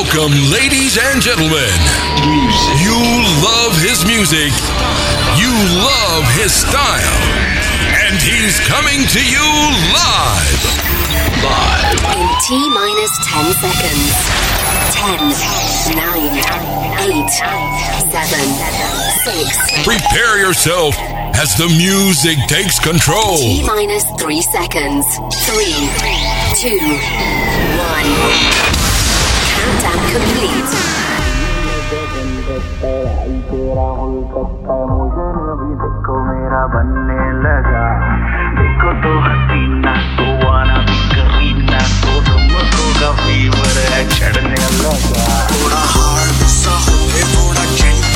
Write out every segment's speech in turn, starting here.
Welcome, ladies and gentlemen. You love his music, you love his style, and he's coming to you live. Live. In T minus 10 seconds. 10, 9, 8, 7, 6. Prepare yourself as the music takes control. T minus 3 seconds. 3, 2, 1. Countdown complete. तेरा हुई सकता मुझे भी देखो मेरा बनने लगा देखो तो हसीना तो आना भी करीना तो तुमको का फीवर है चढ़ने लगा थोड़ा हार्ड सा होके थोड़ा gentle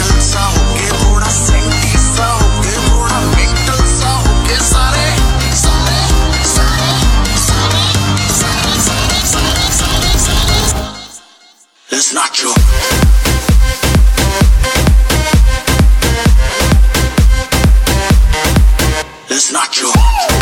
It's not your It's not your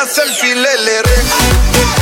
I selfie le, le.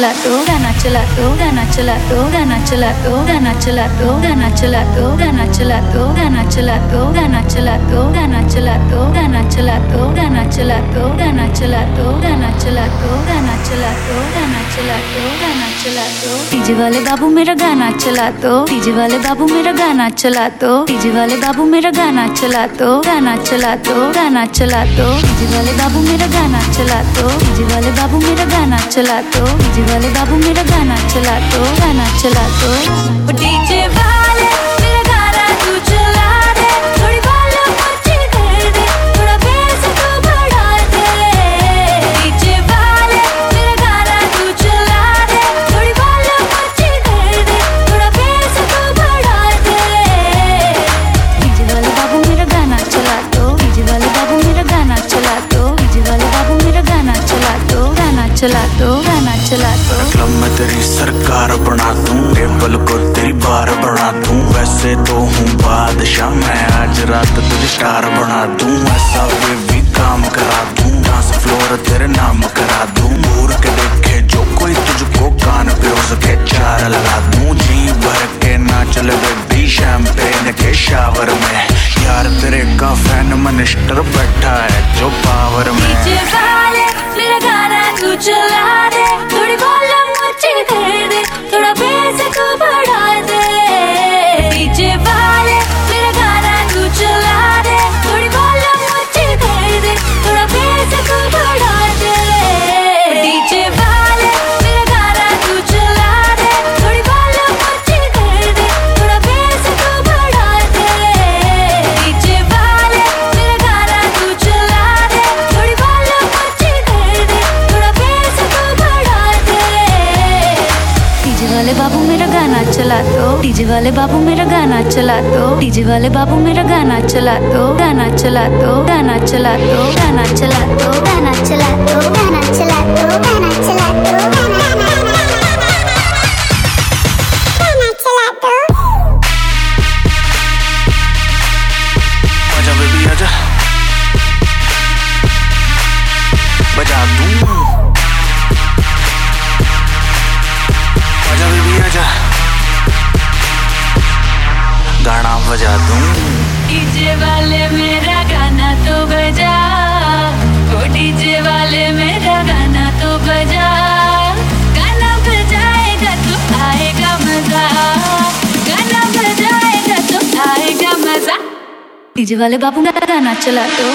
गाना चला दो गाना चला दो गाना चला दो गाना चला दो गाना चला दो गाना चला दो गाना चला दो गाना चला दो गाना चला दो गाना चला दो गाना चला दो गाना डीजे वाले बाबू मेरा गाना चला तो। डीजे वाले बाबू मेरा गाना चला तो। डीजे वाले बाबू मेरा गाना चला तो। गाना चला तो गाना चला तो। डीजे वाले बाबू मेरा गाना चला तो। डीजे वाले बाबू मेरा गाना चला तो। डीजे वाले बाबू मेरा गाना चला तो। गाना चला तो। डीजे टेबल को तेरी बार बना दूँ, वैसे तो हूँ बादशाह। मैं आज रात तेरी स्टार बना दूँ, ऐसा वे भी काम करा दूँ। डांस फ्लोर तेरे नाम करा दूँ। दूर के देखे जो कोई तुझको कान पे हो सके चार लगा दूँ। जी भर के ना चले बेबी शैम्पेन के शावर में। यार तेरे का फ़ैन मिनिस्टर बैठा है जो पावर में। मेरा गाना तू चला दे। थोड़ी वॉल्यूम चला दो डीजे वाले बाबू, मेरा गाना चला दो डीजे वाले बाबू, मेरा गाना चला दो गाना चला दो गाना चला दो गाना चला दो गाना चला दो गाना তাহলে বাবু না নাচলা তো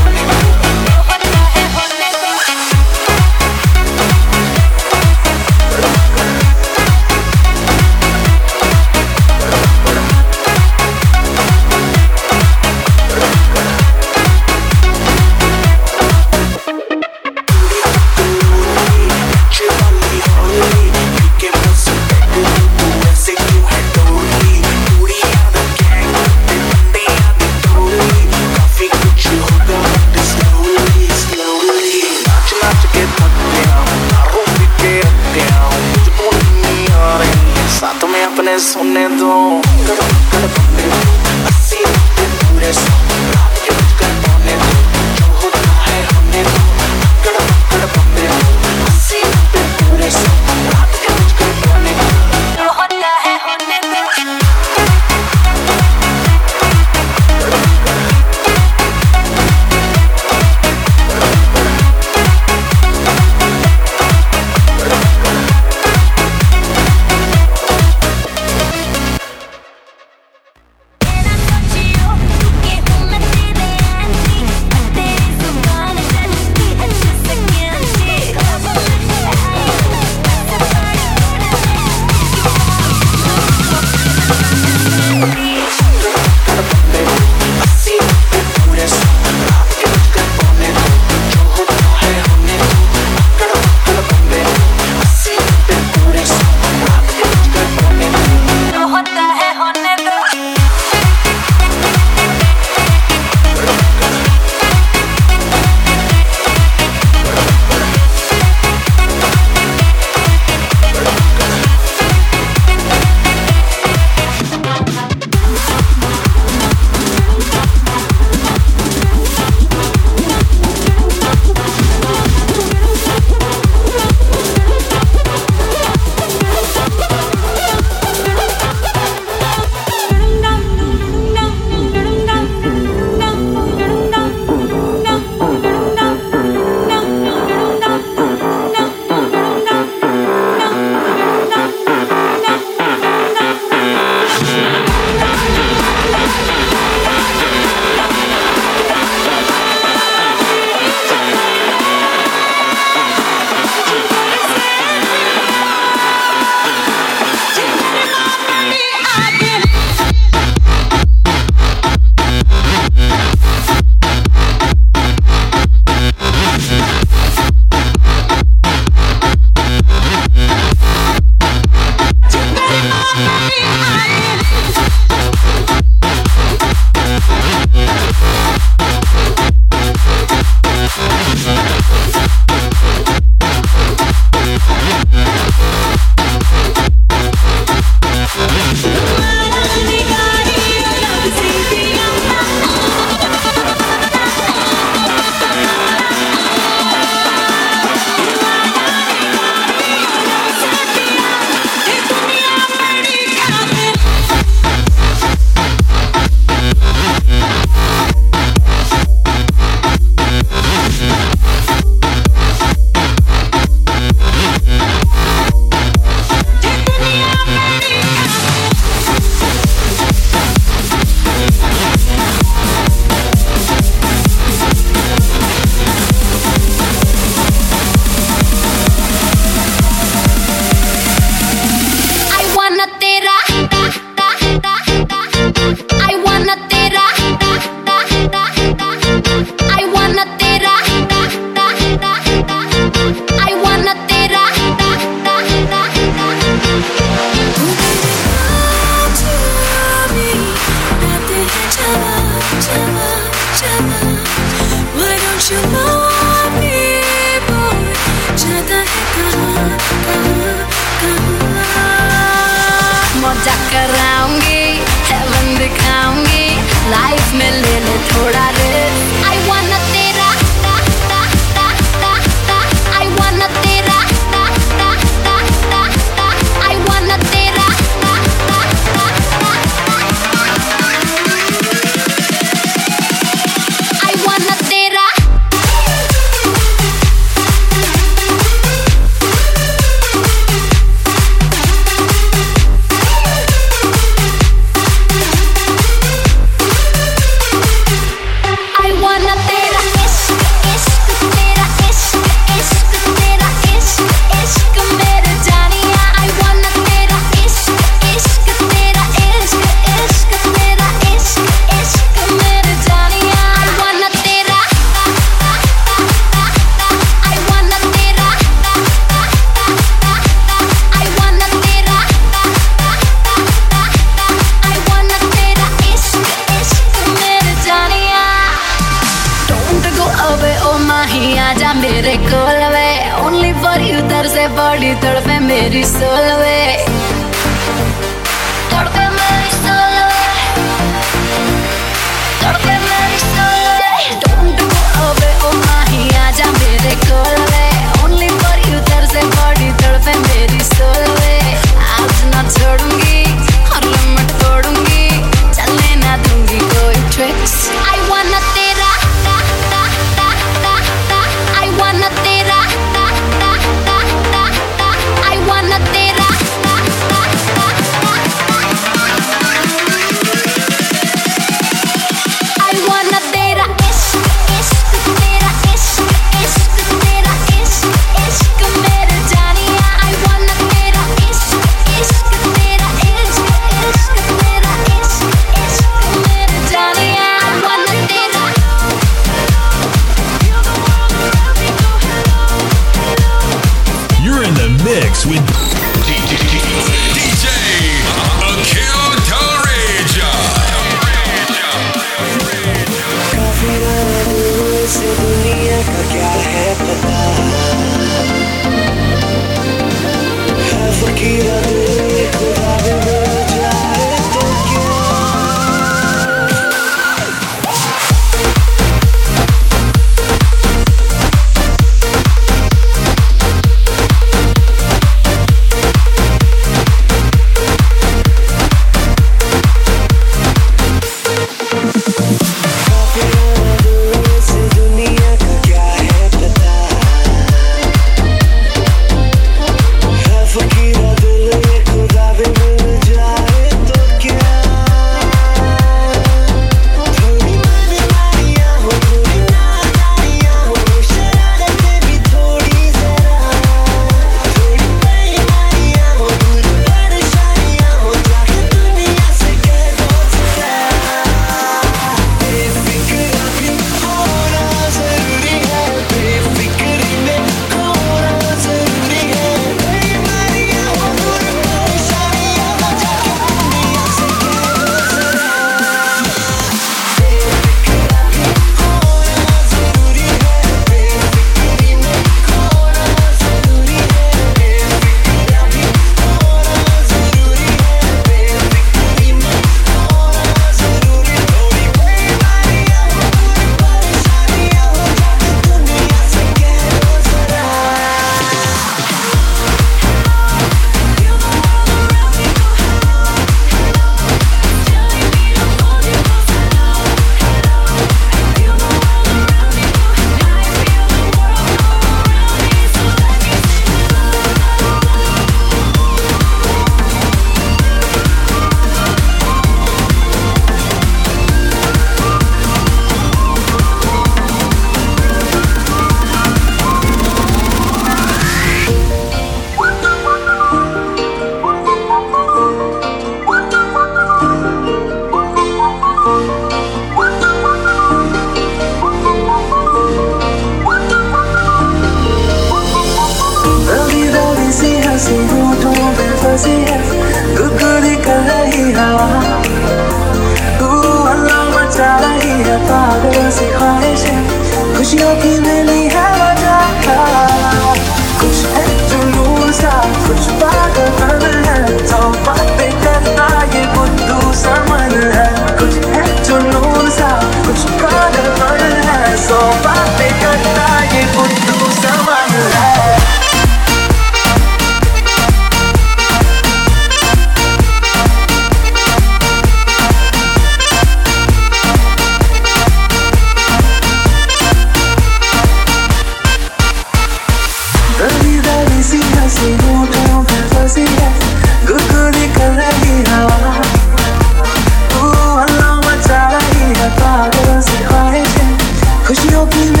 open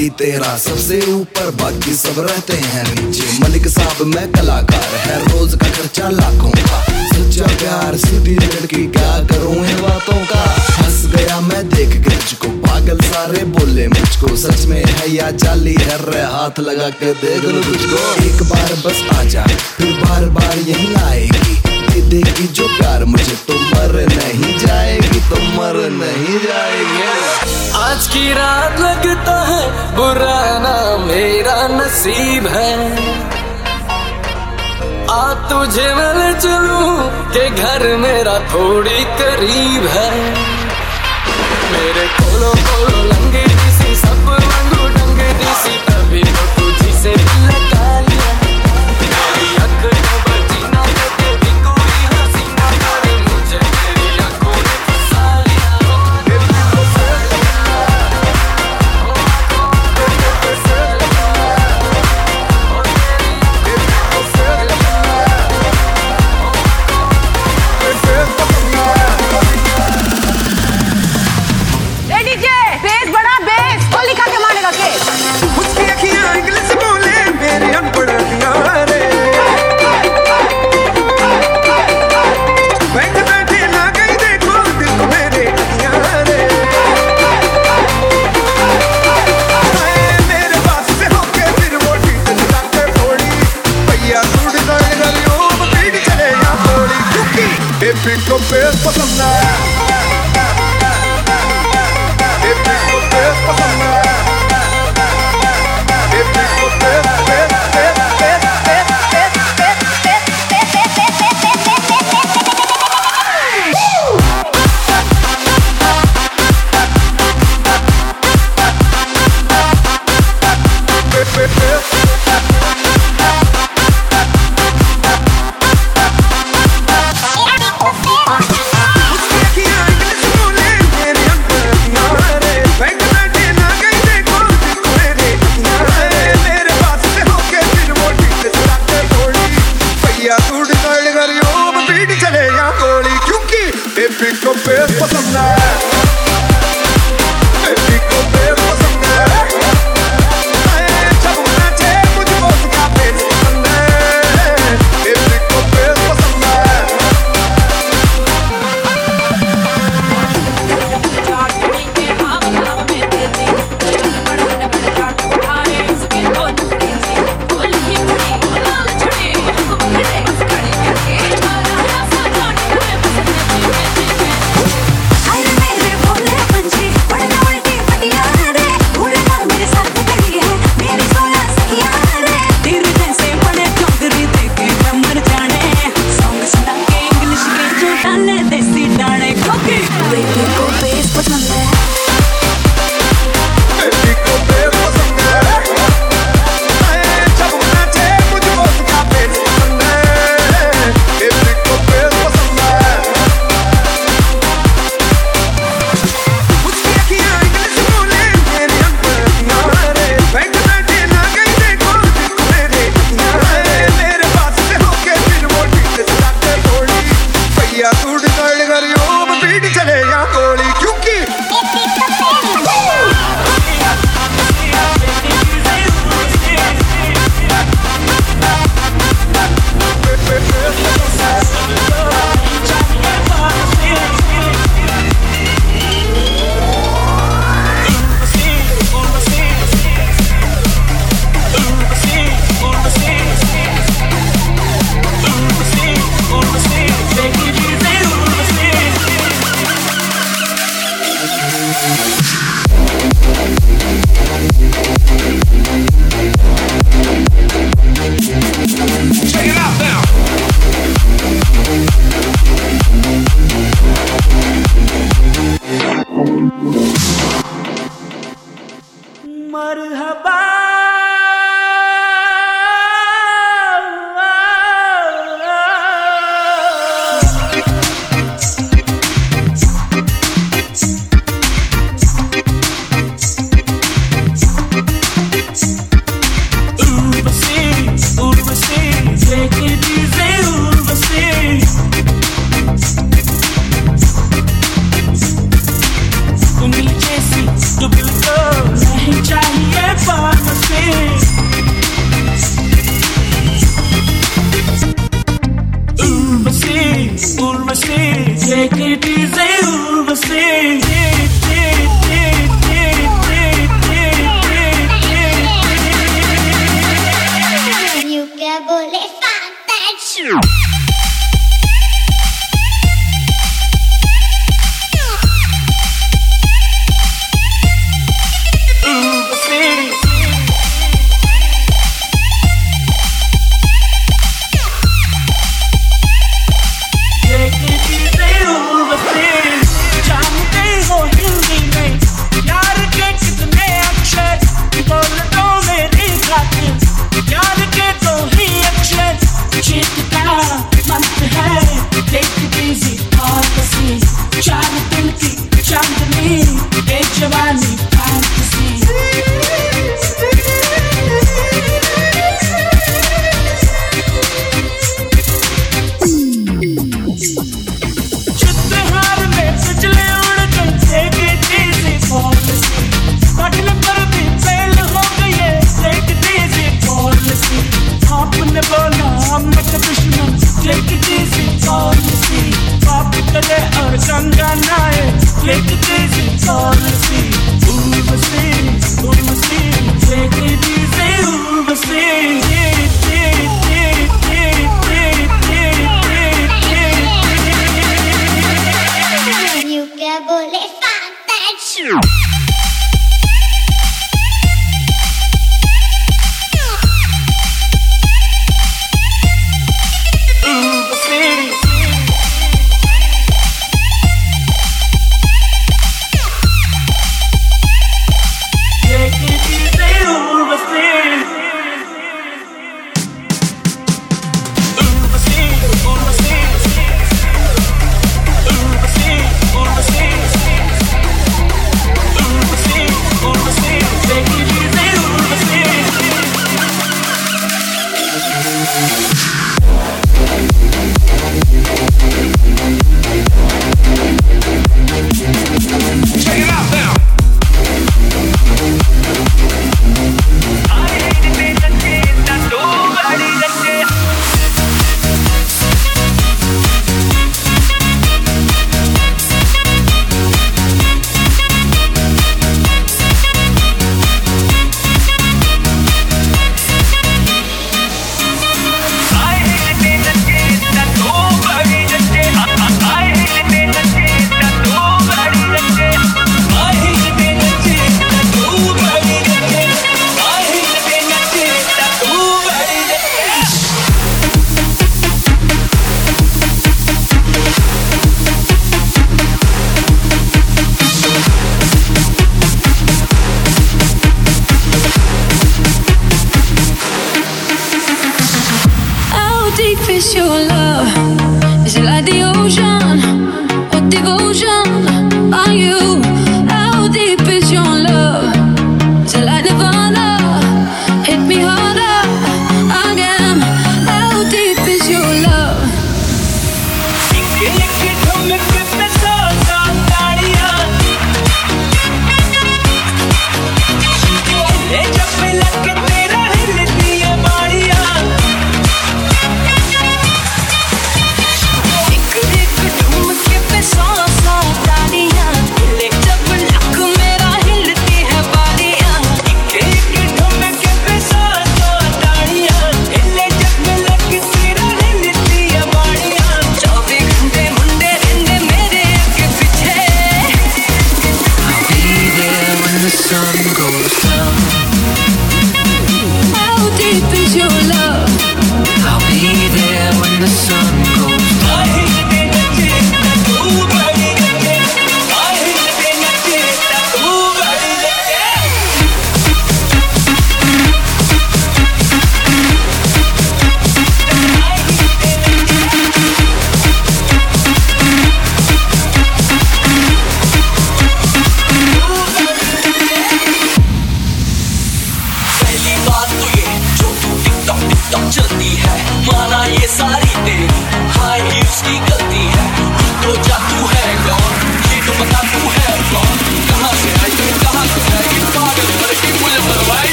भाई तेरा सबसे ऊपर, बाकी सब रहते हैं नीचे। मलिक साहब, मैं कलाकार है, रोज का खर्चा लाखों का। सच्चा प्यार सीधी लड़की क्या करूँ इन बातों का? हंस गया मैं देख के तुझको, पागल सारे बोले मुझको। सच में है या चाली हर रहे हाथ लगा के देख लो तुझको। एक बार बस आ जा है। आ तुझे मैं चलू के घर मेरा थोड़ी करीब है। मेरे कोलो कोलो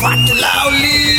Fight loudly.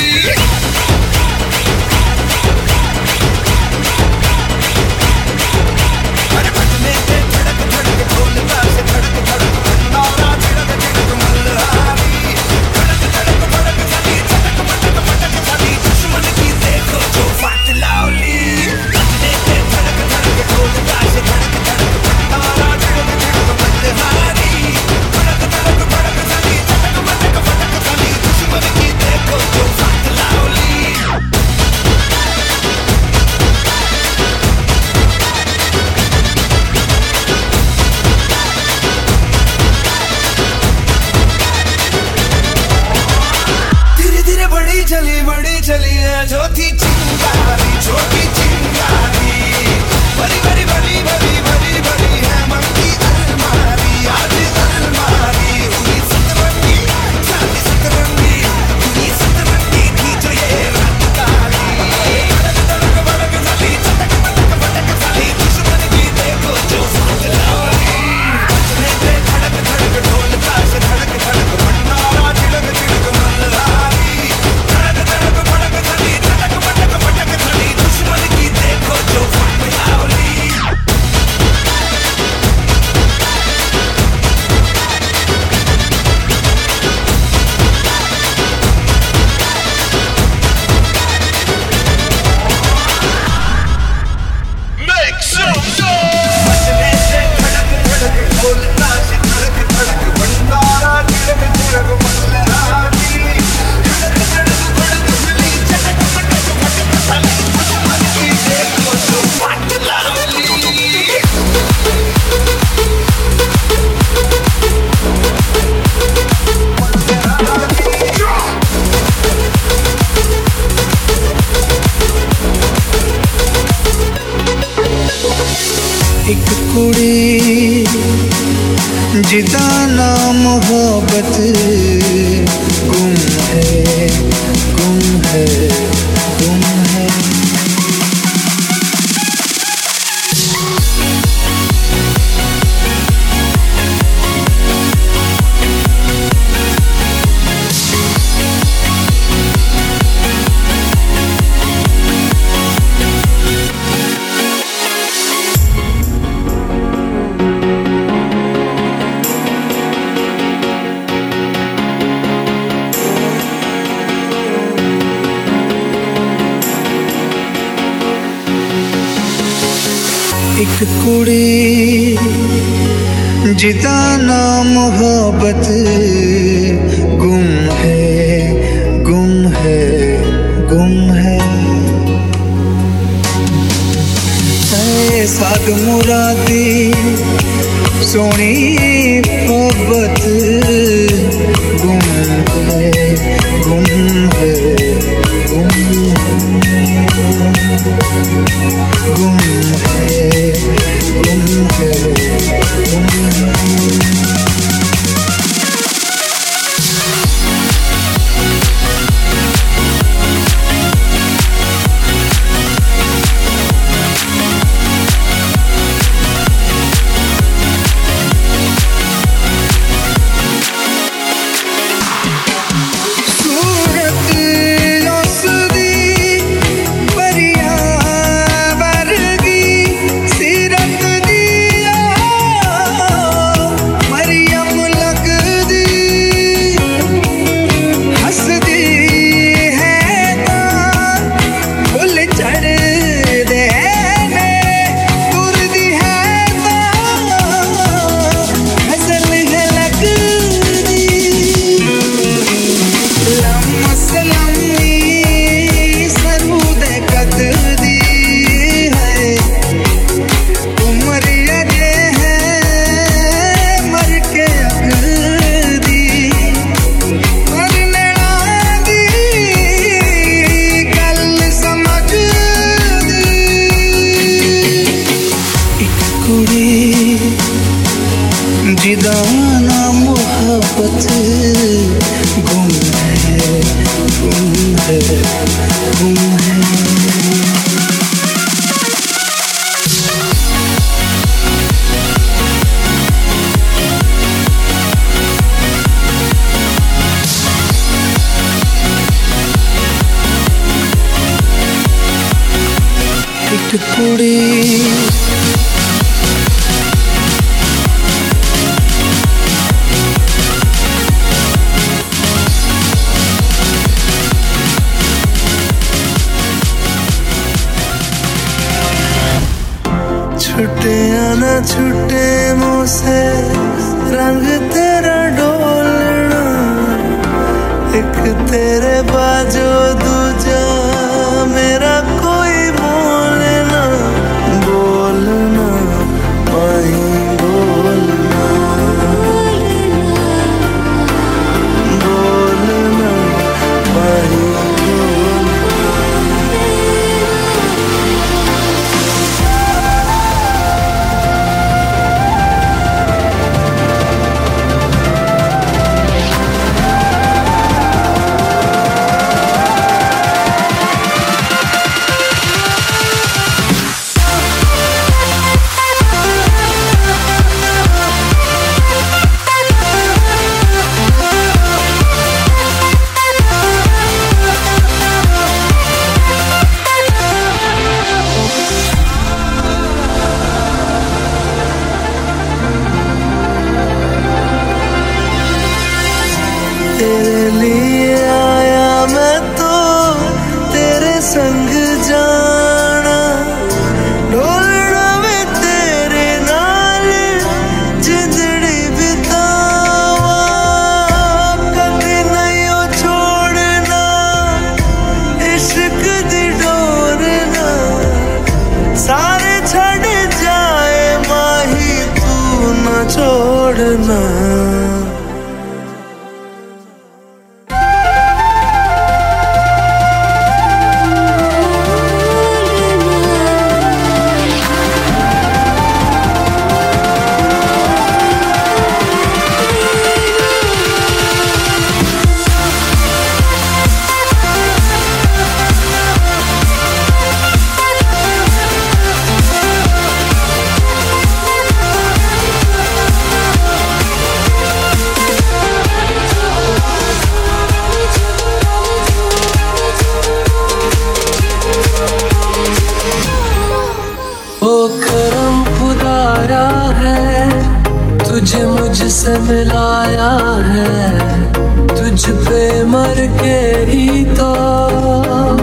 मिलाया है तुझ पे मर के ही तो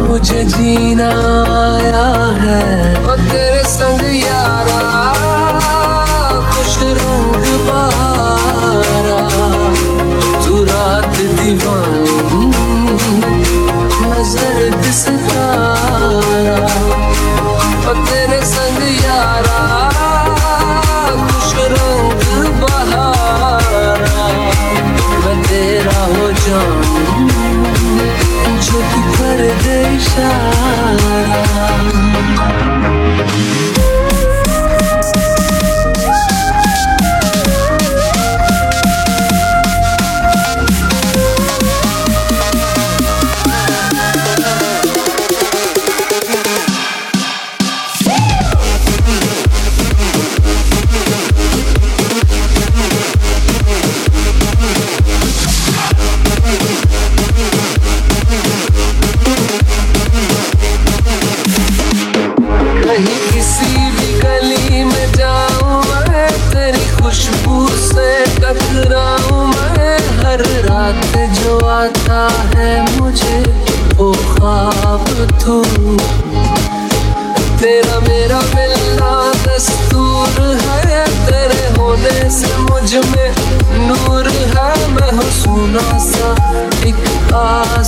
मुझे जीना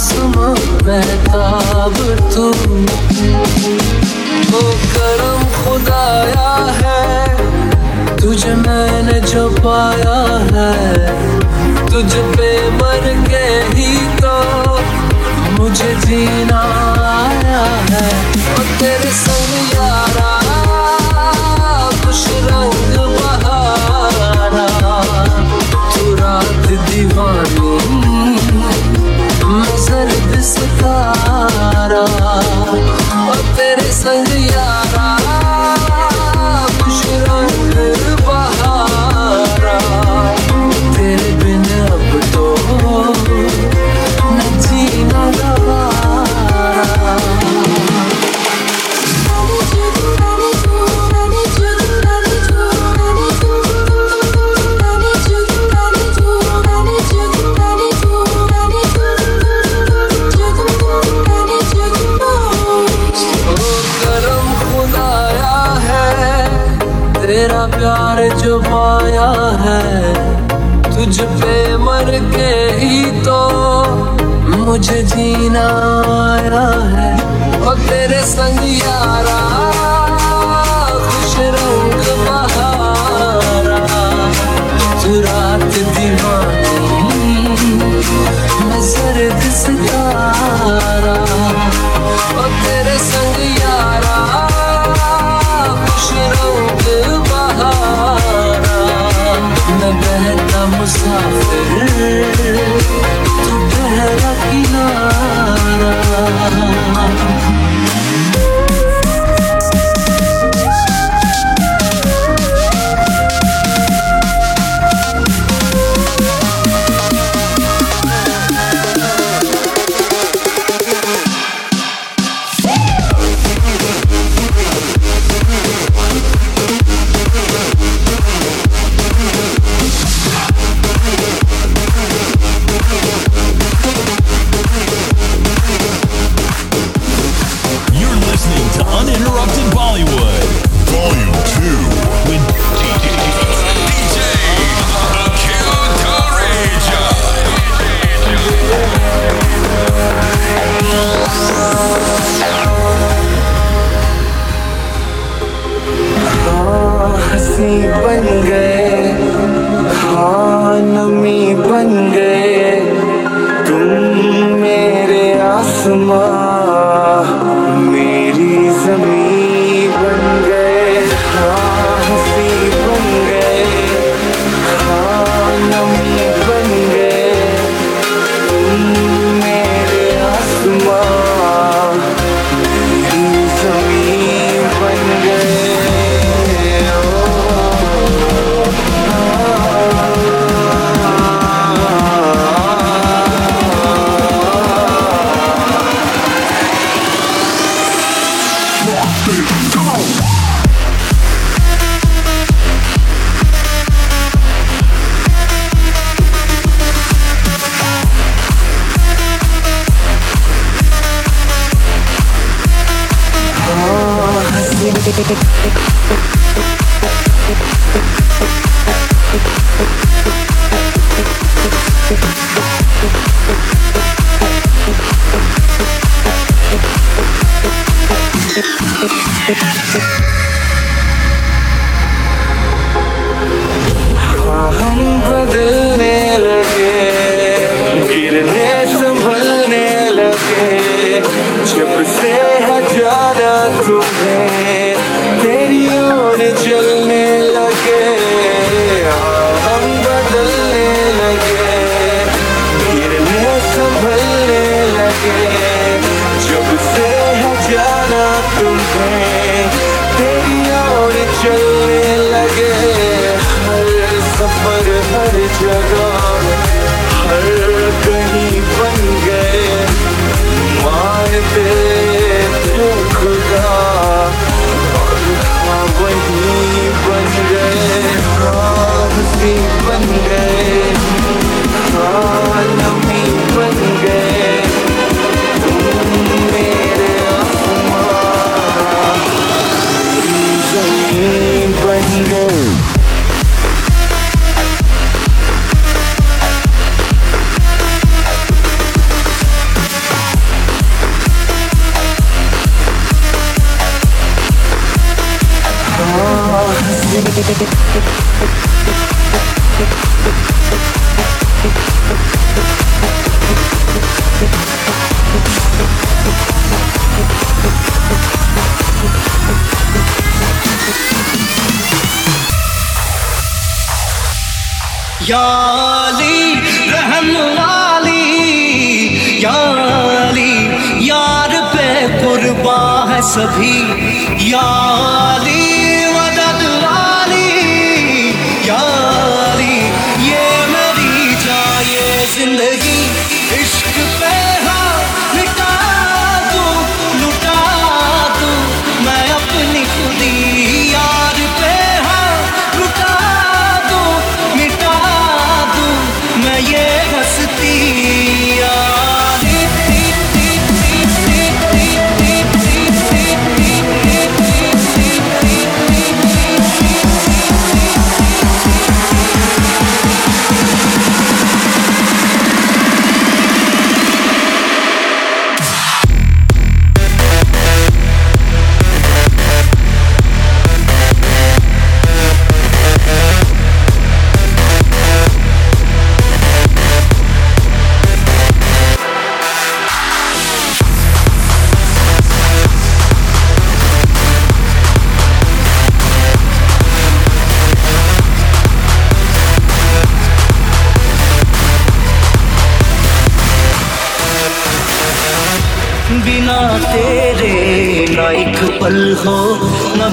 आसमां महताब तू वो तो करम खुदाया है, तुझे मैंने जो पाया है, तुझ पे मर के ही तो मुझे जीना आया है। और तेरे संग यारा, खुश रहो। सहारा और तेरे संग यार मुझे जीना आया है। और तेरे संग यारा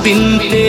并。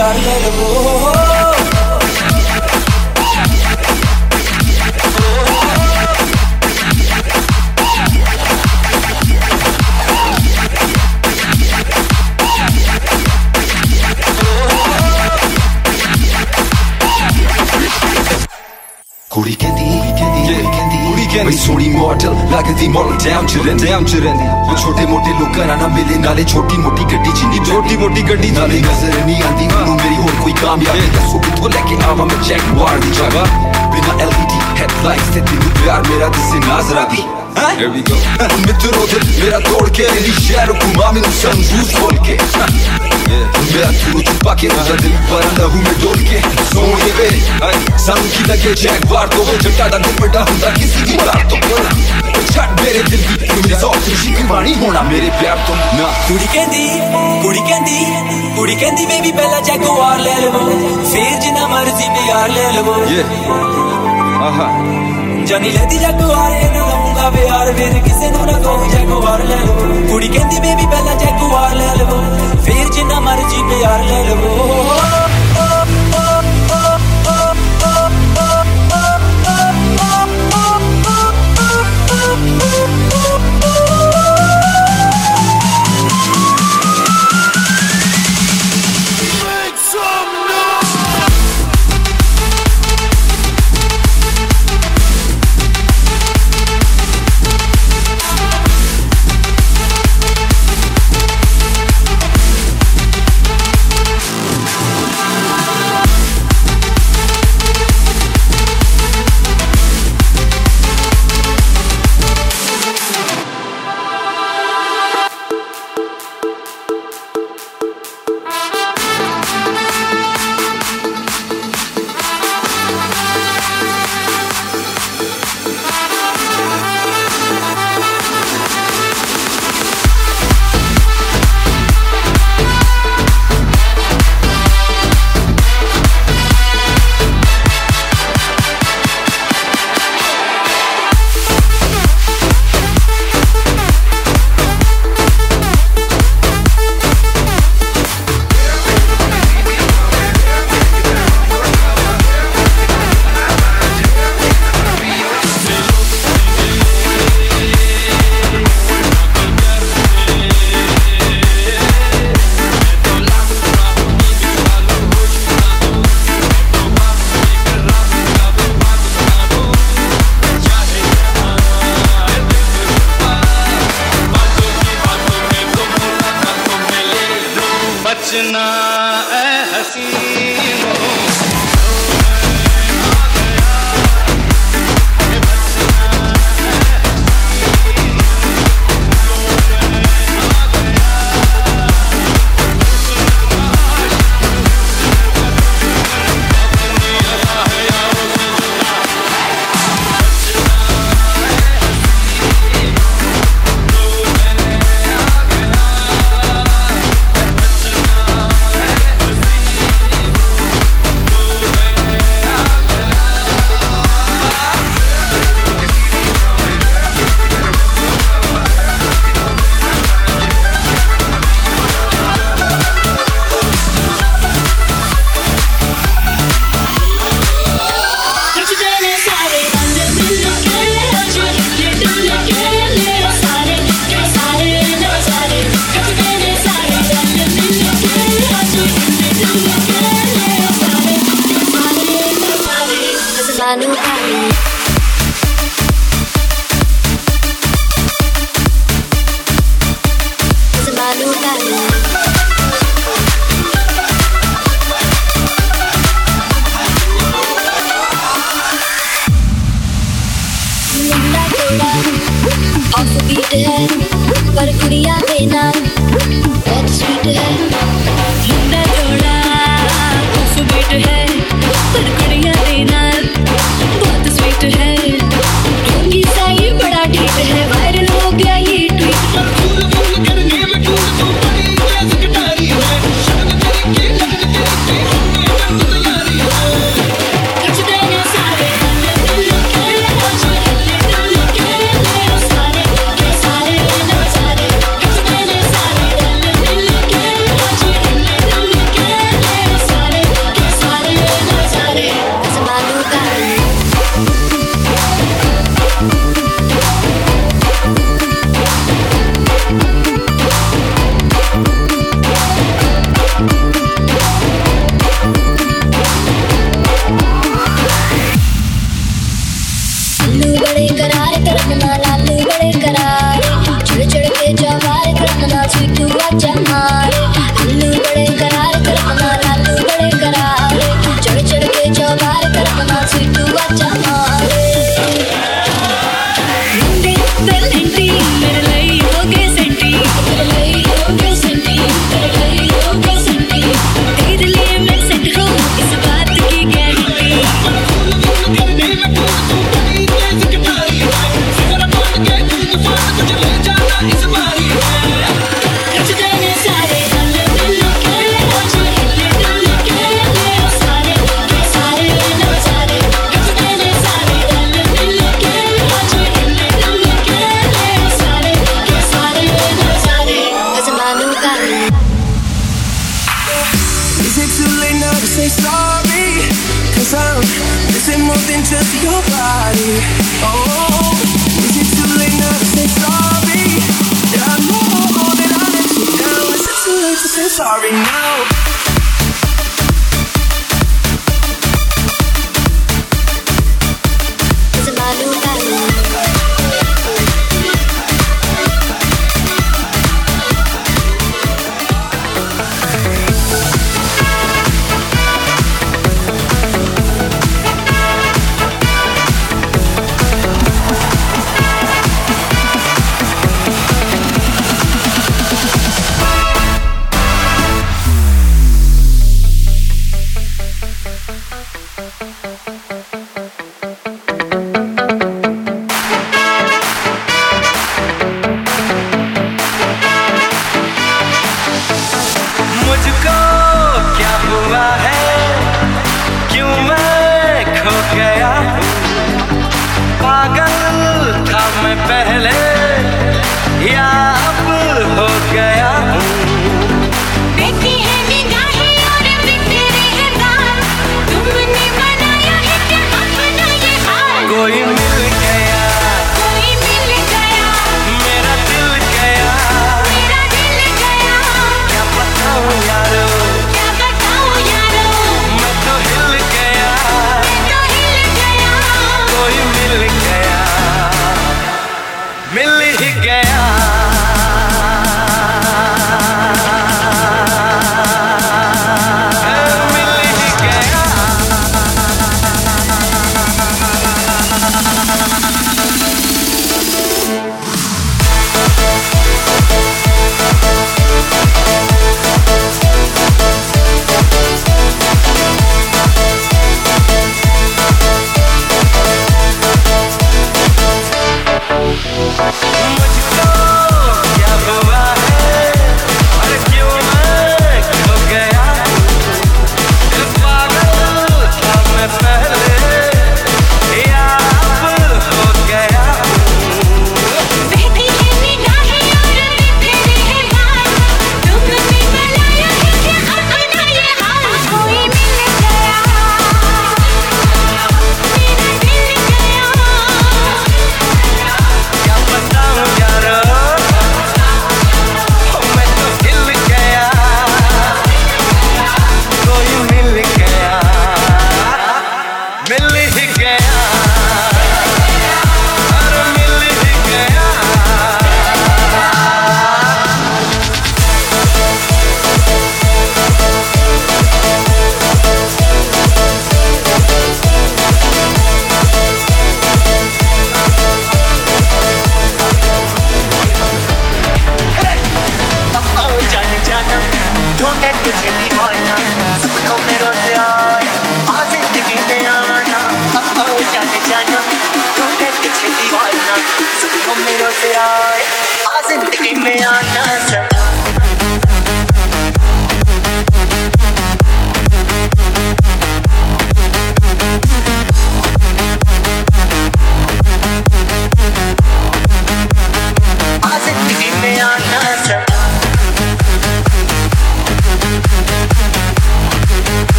are lovable. ਸੋਹਣੀ ਮਾਡਲ ਲੱਗਦੀ ਮਾਡਲ ਡਾਊਨ ਚ ਰਹਿੰਦੀ ਡਾਊਨ ਚ ਰਹਿੰਦੀ ਉਹ ਛੋਟੇ ਮੋਟੇ ਲੋਕਾਂ ਨਾਲ ਨਾ ਮਿਲੇ ਨਾਲੇ ਛੋਟੀ ਮੋਟੀ ਗੱਡੀ ਨਹੀਂ ਛੋਟੀ ਮੋਟੀ ਗੱਡੀ ਨਾਲੇ ਨਜ਼ਰ ਨਹੀਂ ਆਂਦੀ ਮੈਨੂੰ ਮੇਰੀ ਹੋਰ ਕੋਈ ਕਾਮਯਾਬੀ ਦੱਸੋ ਕਿੱਥੋਂ ਲੈ ਕੇ ਆਵਾਂ ਮੈਂ ਚੈੱਕ ਵਾਰ ਦੀ ਜਗ੍ਹਾ। ਬਿਨਾ LED ਹੈਡਲਾਈਟਸ ਤੇ ਤੈਨੂੰ ਪਿਆਰ ਮੇਰਾ ਦਿਸੇ ਨਾਜ਼ਰਾ ਦੀ Here we go. ਮਿੱਤਰੋ ਦਿਲ ਮੇਰਾ ਤੋੜ ਕੇ ਮੇਰੀ ਸ਼ਹਿਰ ਘੁਮਾ ਮੈਨੂੰ ਸੰਜੂਸ ਖੋਲ ਕੇ ਮੇਰਾ ਤੂੰ ਚੁਪਾ ਕੇ ਰੋਜ਼ਾ ਦਿਲ ਪਰੰਦਾ ਹੂੰ ਮੈਂ ਡੋਲ ਕੇ ਸੋਹਣੇ ਵੇ ਸਾਨੂੰ ਕੀ ਲੱਗੇ ਚੈੱਕ ਵਾਰ ਤੋਂ ਜੱਟਾ ਦਾ ਦੁਪੱਟਾ ਹੁੰਦਾ ਕਿਸੇ ਦੀ ਬਾਤ ਤੋਂ ਛੱਡ ਮੇਰੇ ਦਿਲ ਦੀ ਤੂੰ ਮੇਰੀ ਸੌਤ ਰਿਸ਼ੀ ਕੁਰਬਾਨੀ ਹੋਣਾ ਮੇਰੇ ਪਿਆਰ ਤੋਂ ਨਾ ਕੁੜੀ ਕਹਿੰਦੀ ਕੁੜੀ ਕਹਿੰਦੀ ਕੁੜੀ ਕਹਿੰਦੀ ਬੇਬੀ ਪਹਿਲਾਂ ਜਗਵਾਰ ਲੈ ਲਵੋ ਫੇਰ ਜਿੰਨਾ ਮਰਜ਼ੀ ਪਿਆਰ ਲੈ ਲਵੋ ਆਹਾ ਜਾਨੀ ਲੈਦੀ ਜਗਵਾਰ ਇਹਨੂੰ ਲਵਾਂਗਾ ਪਿਆਰ ਫਿਰ ਕਿਸੇ ਨੂੰ ਨਾ ਕਹੂੰ ਜਗਵਾਰ ਲੈ ਲਵੋ। ਕੁੜੀ ਕਹਿੰਦੀ, ਬੇਬੀ, ਪਹਿਲਾਂ ਜਗਵਾਰ ਲੈ ਲਵੋ। ਫੇਰ ਜਿੰਨਾ ਮਰਜ਼ੀ ਪਿਆਰ ਲੈ ਲਵੋ।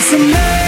It's a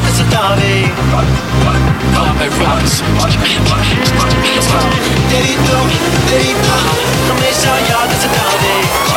hard as a Daddy Pump it runs. Derito, derito, from this yard as a derby.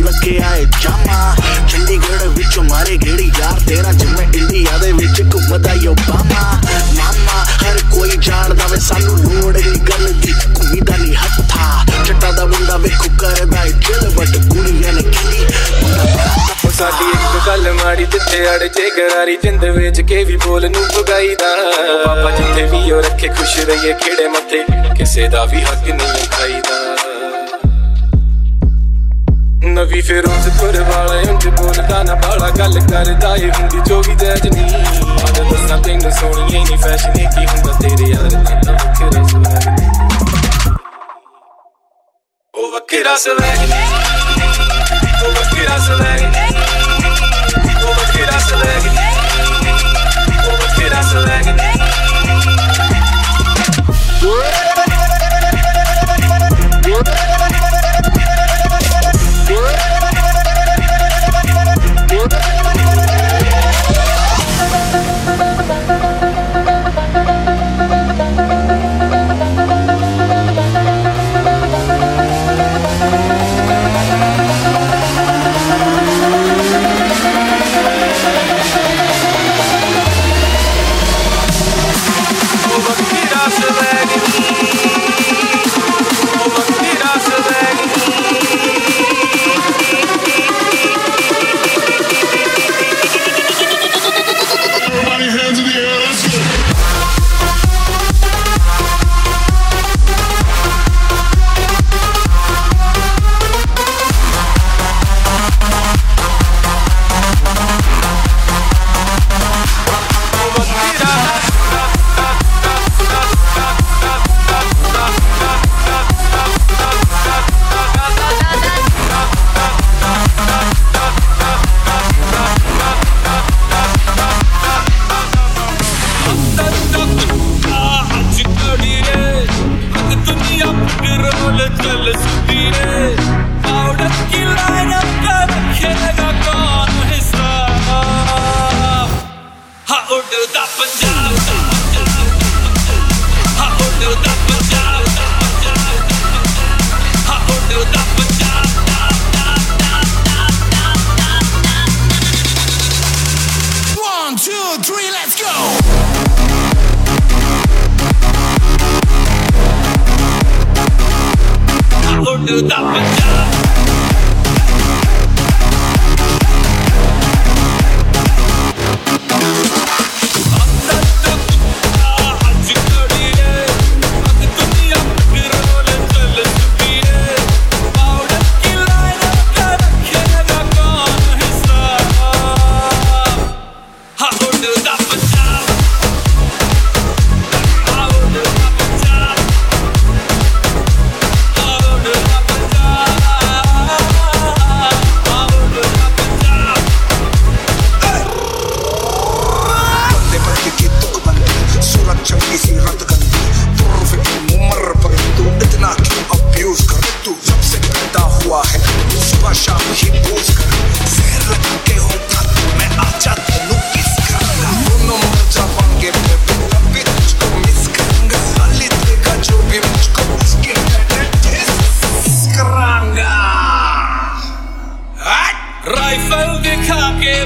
ਬਿੱਲੋ ਯਸੀ ਏ ਜਾਮਾ। ਚੰਡੀਗੜ੍ਹ ਵਿੱਚ ਮਾਰੇ ਗੇੜੀ ਯਾਰ। ਤੇਰਾ ਜਿਵੇਂ ਇੰਡੀਆ ਦੇ ਵਿੱਚ ਘੁੰਮਦਾ ਈ ਓਬਾਮਾ। ਮਾਮਾ, ਹਰ ਕੋਈ ਜਾਣਦਾ ਵੇ, ਸਾਨੂੰ ਲੋੜ ਨਹੀਂ ਗੱਲ ਦੀ ਘੁੰਮੀਦਾ ਨਹੀਂ ਹੱਥਾ। ਜੱਟਾਂ ਦਾ ਮੁੰਡਾ ਵੇਖੋ ਕਰਦਾ ਏ ਚਿਲ ਬਟ ਕੁੜੀਆਂ ਨੇ ਕੀ। ਸਾਡੀ ਇੱਕ ਗੱਲ ਮਾੜੀ ਜਿੱਥੇ ਅੜ ਜੇ ਗਰਾਰੀ, ਜਿੰਦ ਵੇਚ ਕੇ ਵੀ ਬੋਲ ਨੂੰ ਪੁਗਾਈਦਾ ਪਾਪਾ ਜਿੱਥੇ ਵੀ ਉਹ ਰੱਖੇ, ਖੁਸ਼ ਰਹੀਏ, ਖੇੜੇ ਮੱਥੇ। ਕਿਸੇ ਦਾ ਵੀ ਹੱਕ ਨਹੀਂ ਖਾਈਦਾ। ਨਵੀਂ ਫਿਰੋਜ਼ਪੁਰ ਵਾਲਾ ਉਂਝ ਬੋਲਦਾ ਨਾ ਬਾਲਾ ਗੱਲ ਕਰਦਾ ਏ ਹੁੰਦੀ ਜੋ ਵੀ ਜੈਜ ਨਹੀਂ ਅੱਜ ਦੱਸਾਂ ਤੈਨੂੰ ਸੋਹਣੀਏ ਨਹੀਂ ਫੈਸ਼ਨ ਕੀ ਹੁੰਦਾ ਤੇਰੇ ਯਾਰ ਦਾ ਤਾਂ ਵੱਖਰਾ ਸਵੈਗ ਉਹ ਵੱਖਰਾ ਸਵੈਗ ਉਹ ਵੱਖਰਾ ਸਵੈਗ ਉਹ ਵੱਖਰਾ ਸਵੈਗ ਉਹ ਵੱਖਰਾ ਸਵੈਗ ਉਹ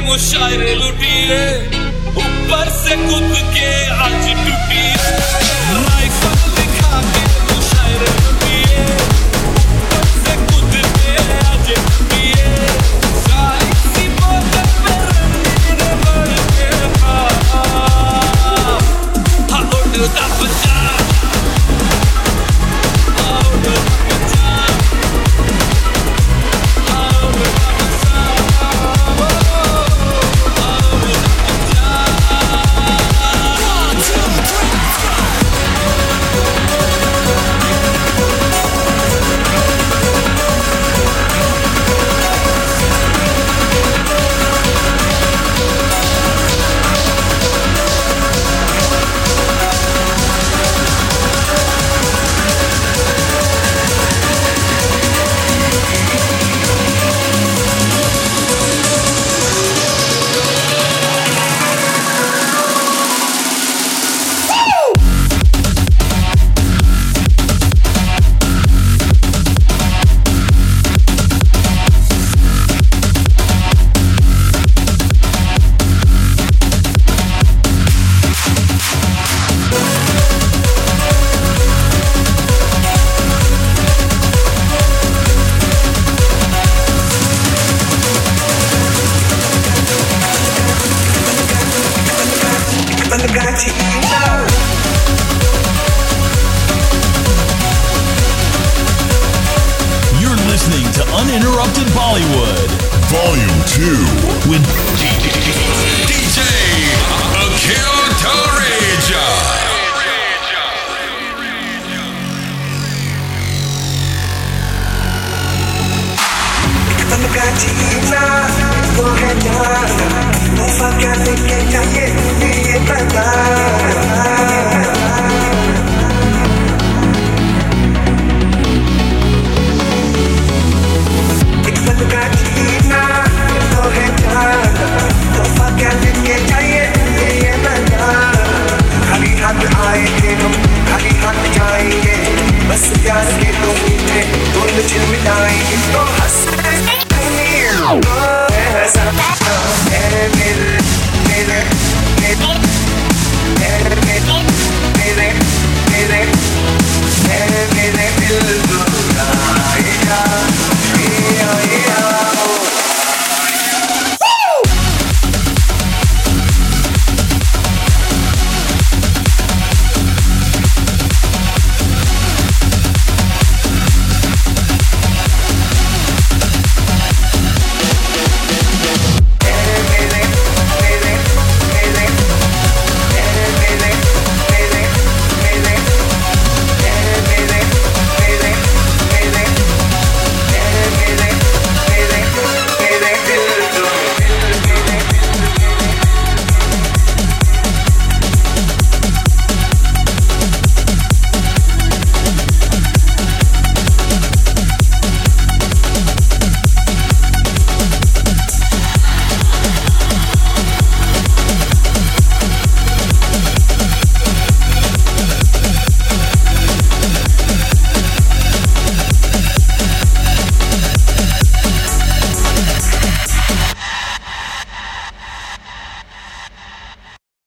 मुशायरे लुटिए ऊपर से कूद के आज टूटिए